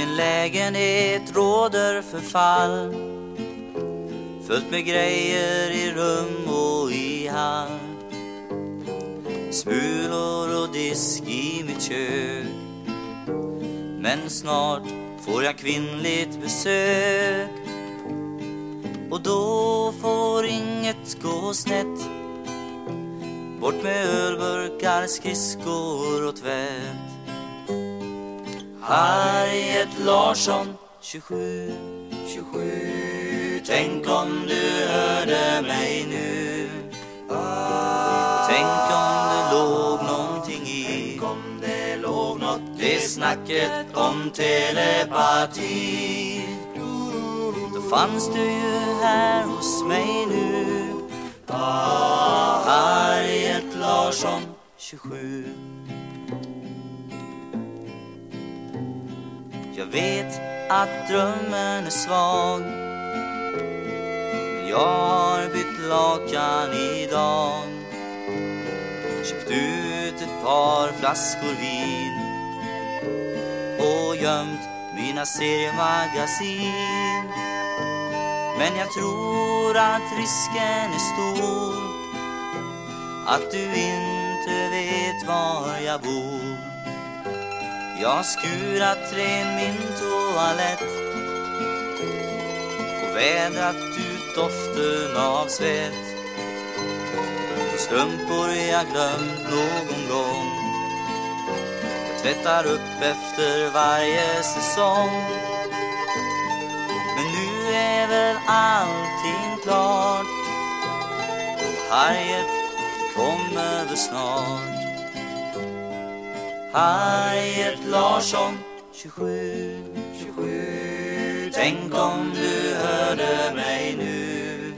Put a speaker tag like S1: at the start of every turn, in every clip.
S1: Min lägenhet råder förfall. Fullt med grejer i rum och i hall. Smulor och disk i mitt kök. Men snart får jag kvinnligt besök. Och då får inget gå snett. Bort med ölburkar, skridskor och tvätt. Harriet Larsson, 27, 27 Tänk om du hörde mig nu. Tänk om det låg någonting i. Tänk om det låg något Det snacket om telepati. Då fanns du ju här hos mig nu. Ah, Harriet Larsson, 27 Jag vet att drömmen är svag. Men jag har bytt lakan idag Köpt ut ett par flaskor vin Och gömt mina seriemagasin. Men jag tror att risken är stor Att du inte vet var jag bor jag har skurat ren min toalett och vädrat ut doften av svett. Och strumpor jag glömt någon gång. Jag tvättar upp efter varje säsong. Men nu är väl allting klart. Och Harriet kommer väl snart. Harriet Larsson, 27, 27 Tänk om du hörde mig nu.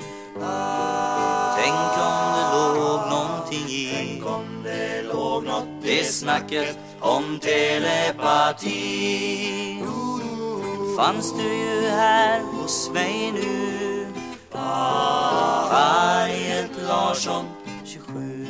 S1: Tänk om det låg någonting i Tänk om det låg något Det snacket om telepati. Fanns du ju här hos mig nu? Harriet Larsson, 27